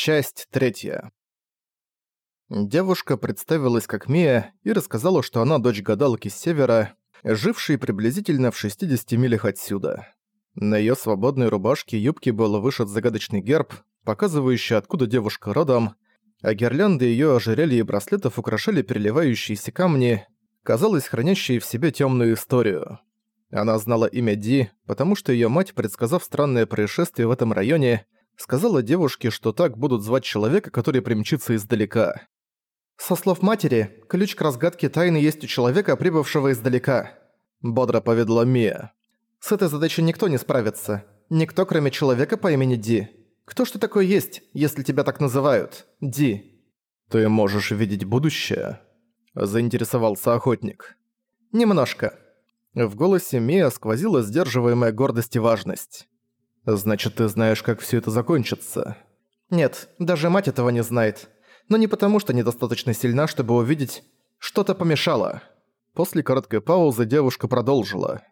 Часть третья. Девушка представилась как Мия и рассказала, что она дочь гадалки с севера, жившей приблизительно в 60 милях отсюда. На её свободной рубашке и юбке был вышит загадочный герб, показывающий, откуда девушка родом, а гирлянды её ожерелья и браслетов украшали переливающиеся камни, казалось, хранящие в себе тёмную историю. Она знала имя Ди, потому что её мать, предсказав странное происшествие в этом районе, сказала девушке, что так будут звать человека, который примчится издалека. «Со слов матери, ключ к разгадке тайны есть у человека, прибывшего издалека», – бодро поведала Мия. «С этой задачей никто не справится. Никто, кроме человека по имени Ди. Кто ж ты такой есть, если тебя так называют? Ди?» «Ты можешь видеть будущее?» – заинтересовался охотник. «Немножко». В голосе Мия сквозила сдерживаемая гордость и важность. Значит, ты знаешь, как все это закончится. Нет, даже мать этого не знает. Но не потому, что недостаточно сильна, чтобы увидеть, что-то помешало. После короткой паузы девушка продолжила.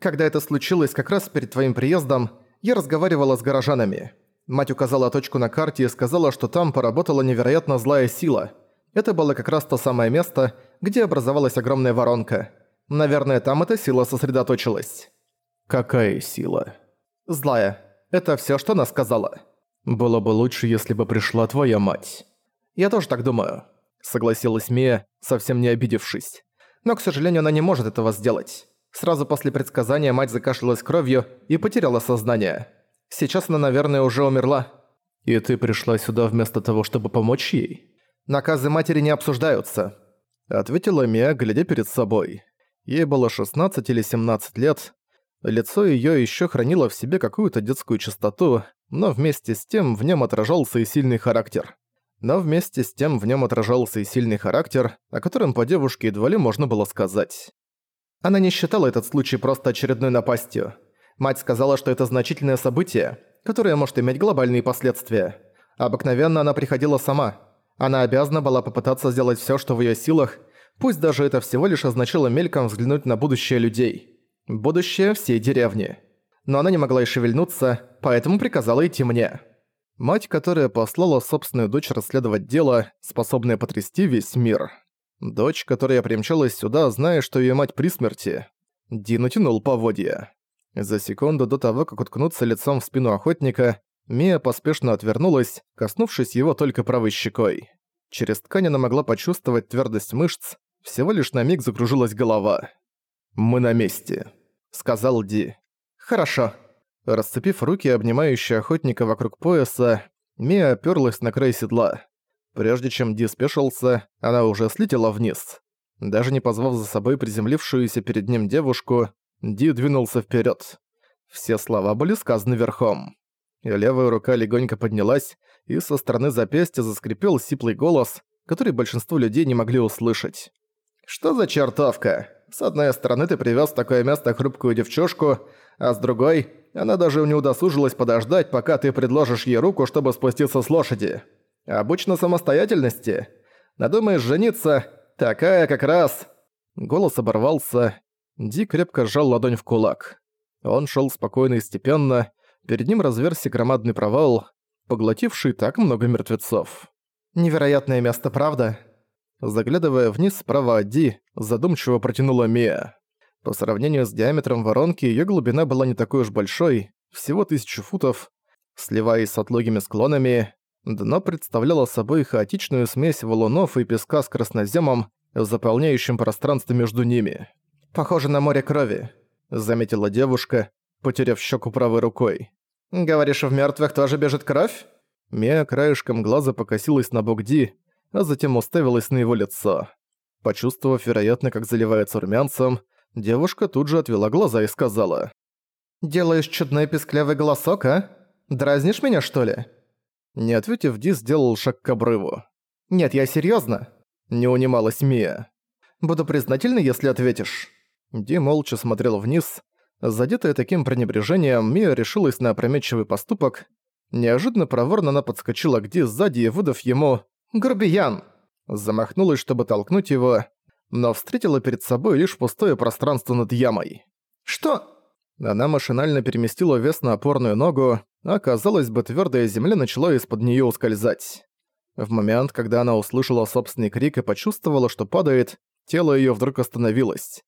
Когда это случилось как раз перед твоим приездом, я разговаривала с горожанами. Мать указала точку на карте и сказала, что там поработала невероятно злая сила. Это было как раз то самое место, где образовалась огромная воронка. Наверное, там эта сила сосредоточилась. Какая сила? Злая. Это всё, что она сказала. Было бы лучше, если бы пришла твоя мать. Я тоже так думаю. Согласилась Мия, совсем не обидевшись. Но, к сожалению, она не может этого сделать. Сразу после предсказания мать закашлялась кровью и потеряла сознание. Сейчас она, наверное, уже умерла. И ты пришла сюда вместо того, чтобы помочь ей? Наказы матери не обсуждаются. Ответила Мия, глядя перед собой. Ей было 16 или 17 лет, Лицо её ещё хранило в себе какую-то детскую чистоту, но вместе с тем в нём отражался и сильный характер. Но вместе с тем в нём отражался и сильный характер, о котором по девушке едва ли можно было сказать. Она не считала этот случай просто очередной напастью. Мать сказала, что это значительное событие, которое может иметь глобальные последствия. Обыкновенно она приходила сама. Она обязана была попытаться сделать всё, что в её силах, пусть даже это всего лишь означало мельком взглянуть на будущее людей. Будущее всей деревни. Но она не могла и шевельнуться, поэтому приказала идти мне. Мать, которая послала собственную дочь расследовать дело, способное потрясти весь мир. Дочь, которая примчалась сюда, зная, что её мать при смерти. Дин утянул поводья. За секунду до того, как уткнуться лицом в спину охотника, Мия поспешно отвернулась, коснувшись его только правой щекой. Через ткань она могла почувствовать твердость мышц, всего лишь на миг закружилась голова. «Мы на месте», — сказал Ди. «Хорошо». Расцепив руки, обнимающие охотника вокруг пояса, Мия оперлась на край седла. Прежде чем Ди спешился, она уже слетела вниз. Даже не позвав за собой приземлившуюся перед ним девушку, Ди двинулся вперед. Все слова были сказаны верхом. И левая рука легонько поднялась, и со стороны запястья заскрипел сиплый голос, который большинство людей не могли услышать. «Что за чертовка? С одной стороны, ты привез в такое место хрупкую девчушку, а с другой, она даже не удосужилась подождать, пока ты предложишь ей руку, чтобы спуститься с лошади. Обычно самостоятельности. Надумаешь жениться, такая как раз...» Голос оборвался. Ди крепко сжал ладонь в кулак. Он шел спокойно и степенно, перед ним разверся громадный провал, поглотивший так много мертвецов. «Невероятное место, правда?» Заглядывая вниз справа от Ди, задумчиво протянула Мия. По сравнению с диаметром воронки, её глубина была не такой уж большой, всего тысячу футов. Сливаясь с отлогими склонами, дно представляло собой хаотичную смесь валунов и песка с красноземом, заполняющим пространство между ними. «Похоже на море крови», — заметила девушка, потеряв щеку правой рукой. «Говоришь, в мёртвых тоже бежит кровь?» Мия краешком глаза покосилась на бок Ди, а затем уставилась на его лицо. Почувствовав, вероятно, как заливается румянцем, девушка тут же отвела глаза и сказала. «Делаешь чудной песклявый голосок, а? Дразнишь меня, что ли?» Не ответив, Ди сделал шаг к обрыву. «Нет, я серьёзно!» Не унималась Мия. «Буду признательна, если ответишь». Ди молча смотрел вниз. Задетая таким пренебрежением, Мия решилась на опрометчивый поступок. Неожиданно проворно она подскочила к Ди сзади и выдав ему «Грубиян!» Замахнулась, чтобы толкнуть его, но встретила перед собой лишь пустое пространство над ямой. «Что?» Она машинально переместила вес на опорную ногу, а казалось бы, твердая земля начала из-под нее ускользать. В момент, когда она услышала собственный крик и почувствовала, что падает, тело ее вдруг остановилось.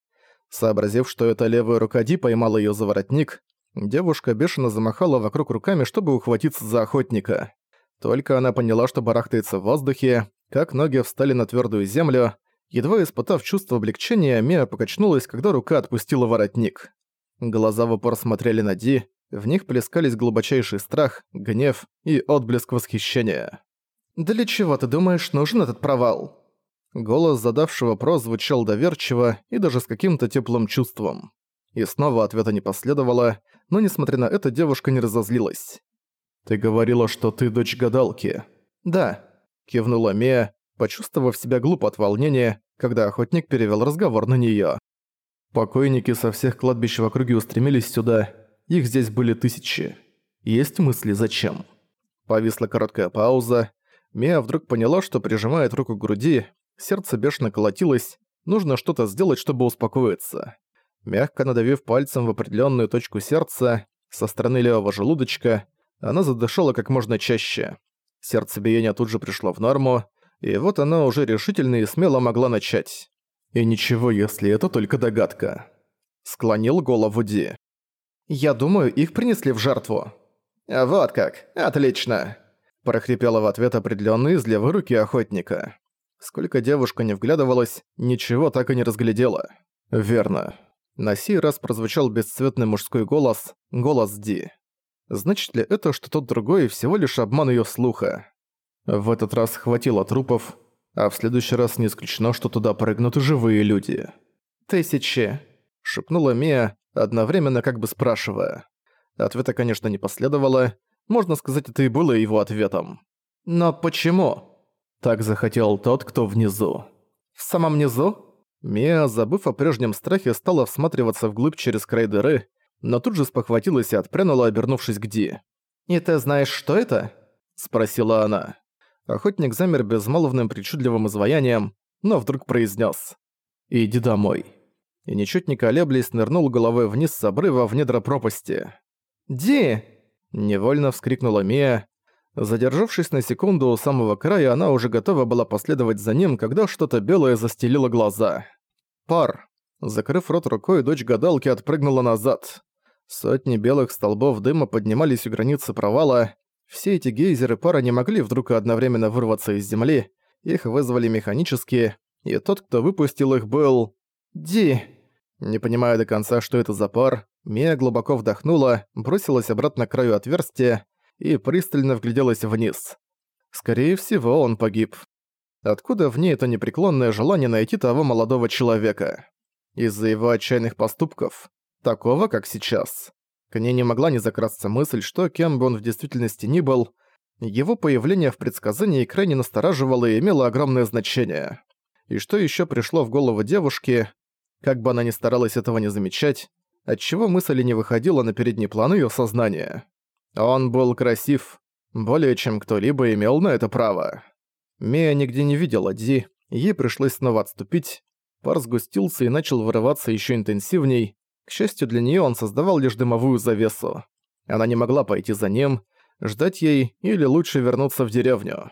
Сообразив, что это левая рука Ди поймала ее за воротник, девушка бешено замахала вокруг руками, чтобы ухватиться за охотника. Только она поняла, что барахтается в воздухе, как ноги встали на твердую землю, едва испытав чувство облегчения, Мия покачнулась, когда рука отпустила воротник. Глаза в упор смотрели на Ди, в них плескались глубочайший страх, гнев и отблеск восхищения. «Для чего ты думаешь, нужен этот провал?» Голос задавшего вопрос звучал доверчиво и даже с каким-то теплым чувством. И снова ответа не последовало, но несмотря на это девушка не разозлилась. «Ты говорила, что ты дочь гадалки». «Да», — кивнула Мия, почувствовав себя глупо от волнения, когда охотник перевел разговор на неё. Покойники со всех кладбищ в округе устремились сюда, их здесь были тысячи. Есть мысли зачем? Повисла короткая пауза, Мия вдруг поняла, что прижимает руку к груди, сердце бешено колотилось, нужно что-то сделать, чтобы успокоиться. Мягко надавив пальцем в определенную точку сердца, со стороны левого желудочка, она задышала как можно чаще. Сердцебиение тут же пришло в норму, и вот она уже решительно и смело могла начать. И ничего, если это только догадка. Склонил голову Ди. «Я думаю, их принесли в жертву». «Вот как, отлично!» прохрипела в ответ определённый из левой руки охотника. Сколько девушка не вглядывалась, ничего так и не разглядела. Верно. На сей раз прозвучал бесцветный мужской голос, голос Ди. Значит ли это, что тот другой всего лишь обман её слуха? В этот раз хватило трупов, а в следующий раз не исключено, что туда прыгнут живые люди. «Тысячи», — шепнула Мия, одновременно как бы спрашивая. Ответа, конечно, не последовало, можно сказать, это и было его ответом. Но почему? Так захотел тот, кто внизу. В самом низу? Мия, забыв о прежнем страхе, стала всматриваться вглубь через край дыры, но тут же спохватилась и отпрянула, обернувшись к Ди. «И ты знаешь, что это?» – спросила она. Охотник замер безмолвным причудливым изваянием, но вдруг произнес: «Иди домой». И ничуть не колеблясь, нырнул головой вниз с обрыва в недра пропасти. «Ди!» Невольно вскрикнула Мия. Задержавшись на секунду у самого края, она уже готова была последовать за ним, когда что-то белое застелило глаза. Пар. Закрыв рот рукой, дочь гадалки отпрыгнула назад. Сотни белых столбов дыма поднимались у границы провала. Все эти гейзеры пара не могли вдруг одновременно вырваться из земли. Их вызвали механически, и тот, кто выпустил их, был... Ди. Не понимая до конца, что это за пар, Мия глубоко вдохнула, бросилась обратно к краю отверстия и пристально вгляделась вниз. Скорее всего, он погиб. Откуда в ней это непреклонное желание найти того молодого человека? Из-за его отчаянных поступков? Такого, как сейчас. К ней не могла не закрасться мысль, что кем бы он в действительности ни был, его появление в предсказании крайне настораживало и имело огромное значение. И что еще пришло в голову девушки, как бы она ни старалась этого не замечать, отчего мысль не выходила на передний план её сознания. Он был красив, более чем кто-либо имел на это право. Мия нигде не видела Ди, ей пришлось снова отступить. Пар сгустился и начал вырываться ещё интенсивней. К счастью для неё он создавал лишь дымовую завесу. Она не могла пойти за ним, ждать ей или лучше вернуться в деревню.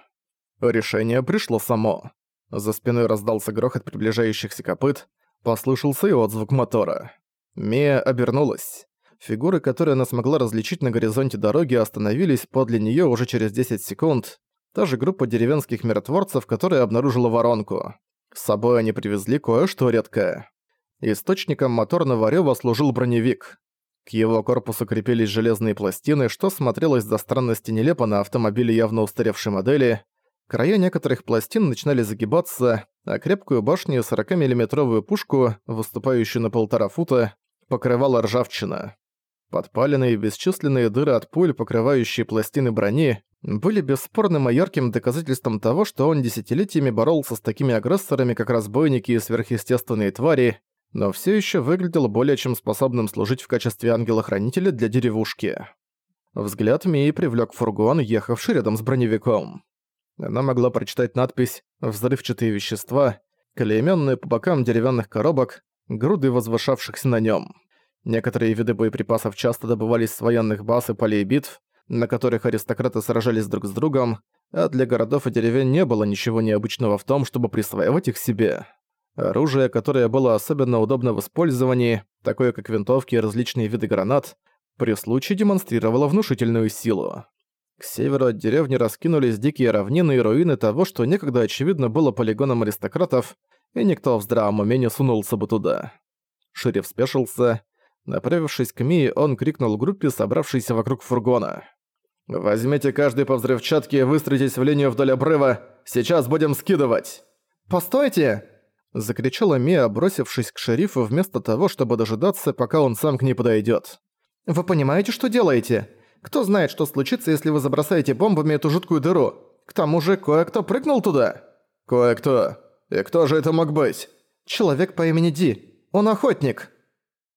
Решение пришло само. За спиной раздался грохот приближающихся копыт, послышался и отзвук мотора. Мия обернулась. Фигуры, которые она смогла различить на горизонте дороги, остановились подле неё уже через 10 секунд. Та же группа деревенских миротворцев, которая обнаружила воронку. С собой они привезли кое-что редкое. Источником моторного рёва служил броневик. К его корпусу крепились железные пластины, что смотрелось до странности нелепо на автомобиле явно устаревшей модели. Края некоторых пластин начинали загибаться, а крепкую башню 40-миллиметровую пушку, выступающую на полтора фута, покрывала ржавчина. Подпаленные бесчисленные дыры от пуль, покрывающие пластины брони, были бесспорным и ярким доказательством того, что он десятилетиями боролся с такими агрессорами, как разбойники и сверхъестественные твари, но все еще выглядел более чем способным служить в качестве ангела-хранителя для деревушки. Взгляд Мии привлек фургон, ехавший рядом с броневиком. Она могла прочитать надпись «Взрывчатые вещества», клеймённые по бокам деревянных коробок, груды возвышавшихся на нем. Некоторые виды боеприпасов часто добывались с военных баз и полей битв, на которых аристократы сражались друг с другом, а для городов и деревень не было ничего необычного в том, чтобы присваивать их себе. Оружие, которое было особенно удобно в использовании, такое как винтовки и различные виды гранат, при случае демонстрировало внушительную силу. К северу от деревни раскинулись дикие равнины и руины того, что некогда очевидно было полигоном аристократов, и никто в здравом уме не сунулся бы туда. Шериф спешился. Направившись к Мии, он крикнул группе, собравшейся вокруг фургона. «Возьмите каждый по взрывчатке и выстроитесь в линию вдоль обрыва. Сейчас будем скидывать!» «Постойте!» Закричала Мия, бросившись к шерифу вместо того, чтобы дожидаться, пока он сам к ней подойдет. «Вы понимаете, что делаете? Кто знает, что случится, если вы забросаете бомбами эту жуткую дыру? К тому же кое-кто прыгнул туда». «Кое-кто? И кто же это мог быть?» «Человек по имени Ди. Он охотник».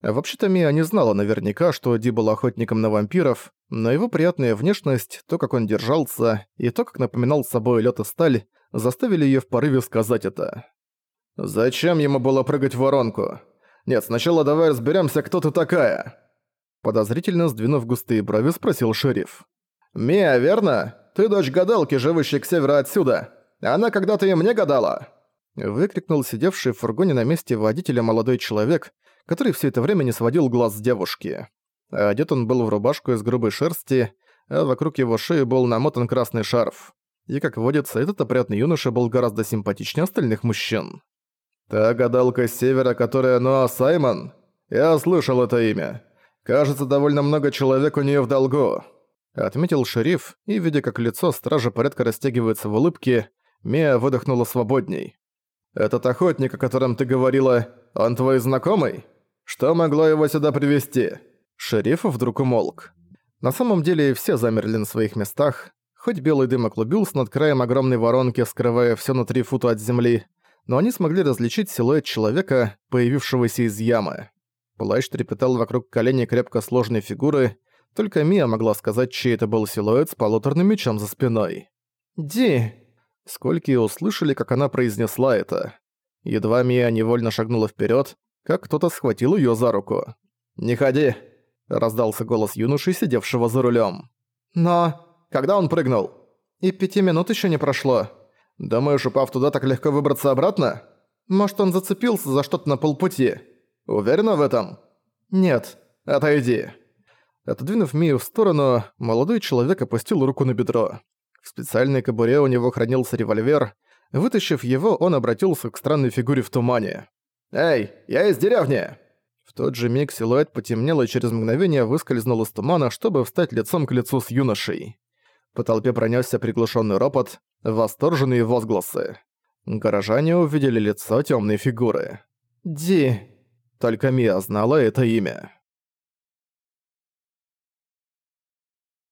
Вообще-то Мия не знала наверняка, что Ди был охотником на вампиров, но его приятная внешность, то, как он держался, и то, как напоминал собой лёд и сталь, заставили её в порыве сказать это. «Зачем ему было прыгать в воронку? Нет, сначала давай разберёмся, кто ты такая!» Подозрительно сдвинув густые брови, спросил шериф. «Мия, верно? Ты дочь гадалки, живущей к северу отсюда. Она когда-то и мне гадала!» Выкрикнул сидевший в фургоне на месте водителя молодой человек, который все это время не сводил глаз с девушки. Одет он был в рубашку из грубой шерсти, а вокруг его шеи был намотан красный шарф. И, как водится, этот опрятный юноша был гораздо симпатичнее остальных мужчин. «Та гадалка с севера, которая Ноа Саймон? Я слышал это имя. Кажется, довольно много человек у нее в долгу», — отметил шериф, и, видя, как лицо стража порядка растягивается в улыбке, Мия выдохнула свободней. «Этот охотник, о котором ты говорила, он твой знакомый? Что могло его сюда привести? Шериф вдруг умолк. На самом деле все замерли на своих местах, хоть белый дым оклубился над краем огромной воронки, скрывая все на три фута от земли, но они смогли различить силуэт человека, появившегося из ямы. Плащ трепетал вокруг коленей крепко сложной фигуры, только Мия могла сказать, чей это был силуэт с полуторным мечом за спиной. «Ди!» Сколько и услышали, как она произнесла это. Едва Мия невольно шагнула вперед, как кто-то схватил ее за руку. «Не ходи!» – раздался голос юноши, сидевшего за рулем. «Но...» «Когда он прыгнул?» «И пяти минут еще не прошло. Думаешь, упав туда, так легко выбраться обратно? Может, он зацепился за что-то на полпути? Уверена в этом?» «Нет. Отойди». Отодвинув Мию в сторону, молодой человек опустил руку на бедро. В специальной кобуре у него хранился револьвер. Вытащив его, он обратился к странной фигуре в тумане. «Эй, я из деревни!» В тот же миг силуэт потемнел и через мгновение выскользнул из тумана, чтобы встать лицом к лицу с юношей. По толпе пронесся приглушенный ропот, восторженные возгласы. Горожане увидели лицо темной фигуры. «Ди!» Только Мия знала это имя.